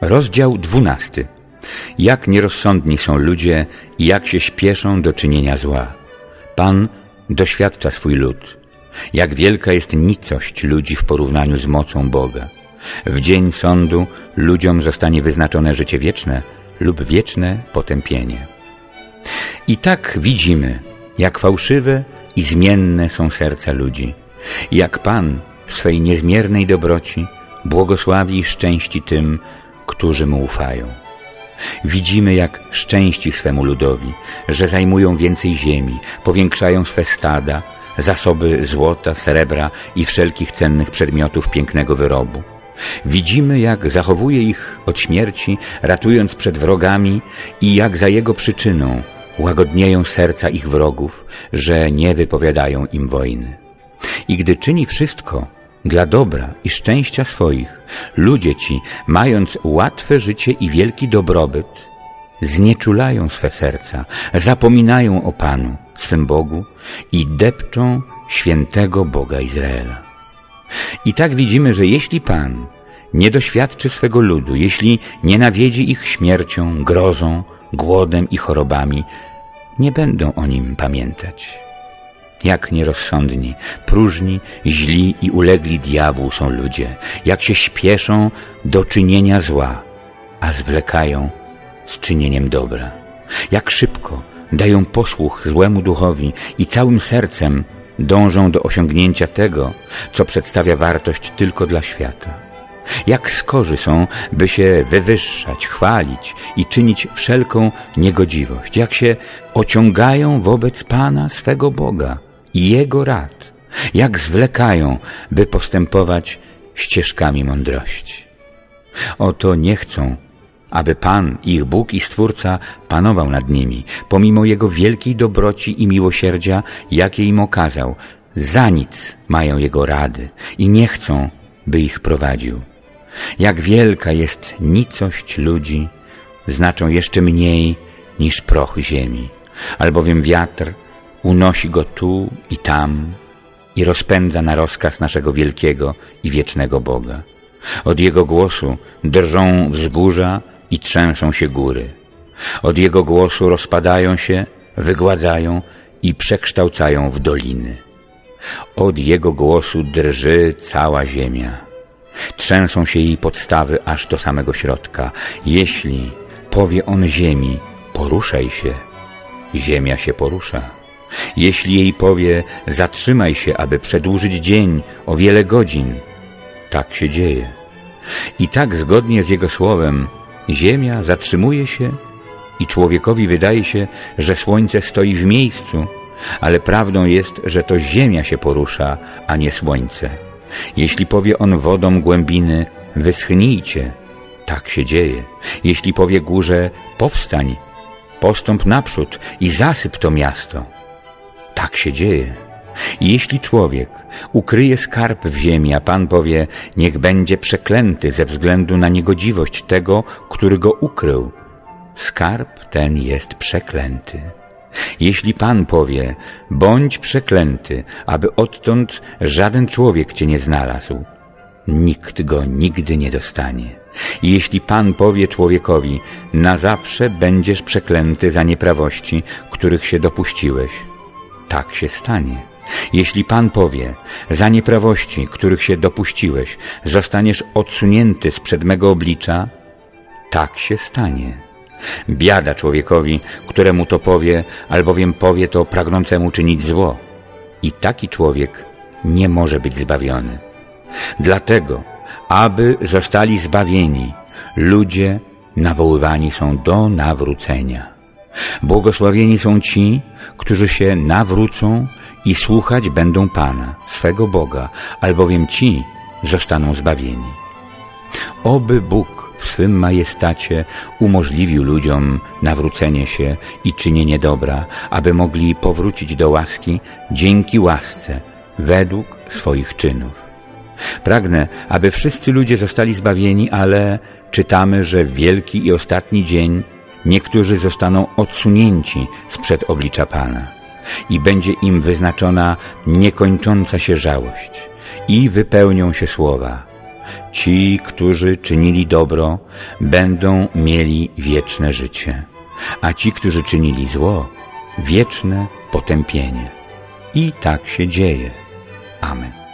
Rozdział dwunasty. Jak nierozsądni są ludzie i jak się śpieszą do czynienia zła. Pan doświadcza swój lud. Jak wielka jest nicość ludzi w porównaniu z mocą Boga. W dzień sądu ludziom zostanie wyznaczone życie wieczne lub wieczne potępienie. I tak widzimy, jak fałszywe i zmienne są serca ludzi. Jak Pan w swej niezmiernej dobroci błogosławi i szczęści tym, którzy Mu ufają. Widzimy, jak szczęści swemu ludowi, że zajmują więcej ziemi, powiększają swe stada, zasoby złota, srebra i wszelkich cennych przedmiotów pięknego wyrobu. Widzimy, jak zachowuje ich od śmierci, ratując przed wrogami i jak za jego przyczyną łagodnieją serca ich wrogów, że nie wypowiadają im wojny. I gdy czyni wszystko, dla dobra i szczęścia swoich, ludzie ci, mając łatwe życie i wielki dobrobyt, znieczulają swe serca, zapominają o Panu, swym Bogu i depczą świętego Boga Izraela. I tak widzimy, że jeśli Pan nie doświadczy swego ludu, jeśli nie nawiedzi ich śmiercią, grozą, głodem i chorobami, nie będą o nim pamiętać. Jak nierozsądni, próżni, źli i ulegli diabłu są ludzie, jak się śpieszą do czynienia zła, a zwlekają z czynieniem dobra. Jak szybko dają posłuch złemu duchowi i całym sercem dążą do osiągnięcia tego, co przedstawia wartość tylko dla świata. Jak skorzy są, by się wywyższać, chwalić i czynić wszelką niegodziwość. Jak się ociągają wobec Pana swego Boga, i Jego rad, jak zwlekają, by postępować ścieżkami mądrości. Oto nie chcą, aby Pan, ich Bóg i Stwórca, panował nad nimi, pomimo Jego wielkiej dobroci i miłosierdzia, jakie im okazał. Za nic mają Jego rady i nie chcą, by ich prowadził. Jak wielka jest nicość ludzi, znaczą jeszcze mniej niż proch ziemi, albowiem wiatr unosi go tu i tam i rozpędza na rozkaz naszego wielkiego i wiecznego Boga. Od Jego głosu drżą wzgórza i trzęsą się góry. Od Jego głosu rozpadają się, wygładzają i przekształcają w doliny. Od Jego głosu drży cała ziemia. Trzęsą się jej podstawy aż do samego środka. Jeśli powie On ziemi, poruszaj się, ziemia się porusza. Jeśli jej powie, zatrzymaj się, aby przedłużyć dzień o wiele godzin, tak się dzieje. I tak zgodnie z jego słowem, ziemia zatrzymuje się i człowiekowi wydaje się, że słońce stoi w miejscu, ale prawdą jest, że to ziemia się porusza, a nie słońce. Jeśli powie on wodom głębiny, wyschnijcie, tak się dzieje. Jeśli powie górze, powstań, postąp naprzód i zasyp to miasto, tak się dzieje. Jeśli człowiek ukryje skarb w ziemi, a Pan powie, niech będzie przeklęty ze względu na niegodziwość tego, który go ukrył, skarb ten jest przeklęty. Jeśli Pan powie, bądź przeklęty, aby odtąd żaden człowiek Cię nie znalazł, nikt go nigdy nie dostanie. Jeśli Pan powie człowiekowi, na zawsze będziesz przeklęty za nieprawości, których się dopuściłeś, tak się stanie. Jeśli Pan powie, za nieprawości, których się dopuściłeś, zostaniesz odsunięty z przed mego oblicza, tak się stanie. Biada człowiekowi, któremu to powie, albowiem powie to pragnącemu czynić zło. I taki człowiek nie może być zbawiony. Dlatego, aby zostali zbawieni, ludzie nawoływani są do nawrócenia. Błogosławieni są ci, którzy się nawrócą i słuchać będą Pana, swego Boga, albowiem ci zostaną zbawieni. Oby Bóg w swym majestacie umożliwił ludziom nawrócenie się i czynienie dobra, aby mogli powrócić do łaski dzięki łasce, według swoich czynów. Pragnę, aby wszyscy ludzie zostali zbawieni, ale czytamy, że wielki i ostatni dzień niektórzy zostaną odsunięci sprzed oblicza Pana i będzie im wyznaczona niekończąca się żałość i wypełnią się słowa Ci, którzy czynili dobro, będą mieli wieczne życie, a ci, którzy czynili zło, wieczne potępienie. I tak się dzieje. Amen.